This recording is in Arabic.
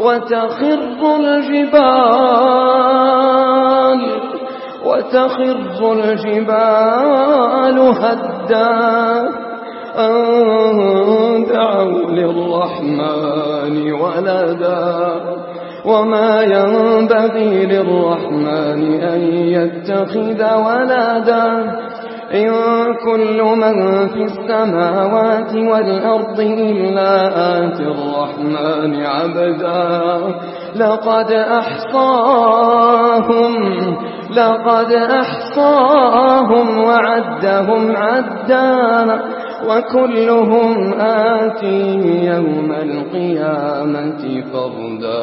وتخر الجبال وتخر الجبال هدا. أن دعوا للرحمن ولدا. وما ينبغي للرحمن أن يتخذ ولدا. إن كل من في السماوات والأرض إلا آتي الرحمن عبدا. لقد أحصاهم لقد أحصاهم وعدهم عدا. وكلهم آتي يوم القيامة فردا.